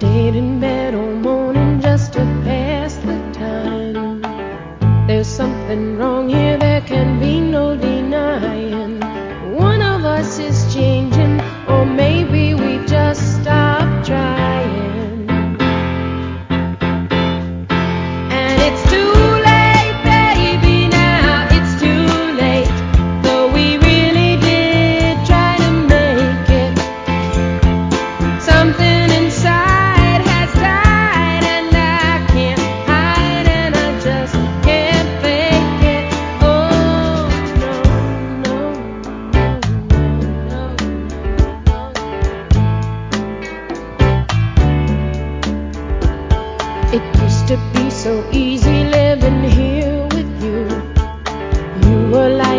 stayed in bed to be so easy living here with you. You were like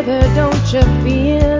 together, don't you feel?